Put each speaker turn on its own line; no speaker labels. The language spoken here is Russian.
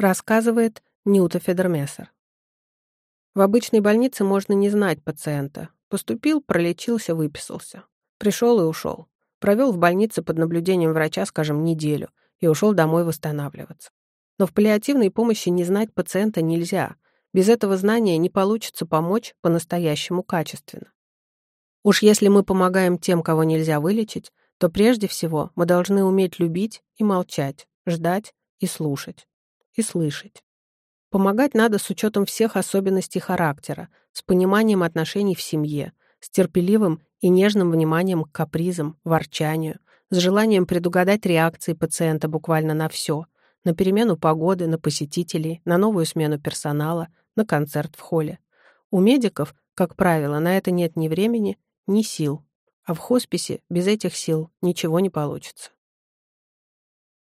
Рассказывает Ньюта Федермессер. В обычной больнице можно не знать пациента. Поступил, пролечился, выписался. Пришел и ушел. Провел в больнице под наблюдением врача, скажем, неделю, и ушел домой восстанавливаться. Но в паллиативной помощи не знать пациента нельзя. Без этого знания не получится помочь по-настоящему качественно. Уж если мы помогаем тем, кого нельзя вылечить, то прежде всего мы должны уметь любить и молчать, ждать и слушать и слышать. Помогать надо с учетом всех особенностей характера, с пониманием отношений в семье, с терпеливым и нежным вниманием к капризам, ворчанию, с желанием предугадать реакции пациента буквально на все, на перемену погоды, на посетителей, на новую смену персонала, на концерт в холле. У медиков, как правило, на это нет ни времени, ни сил. А в хосписе без этих сил ничего не получится.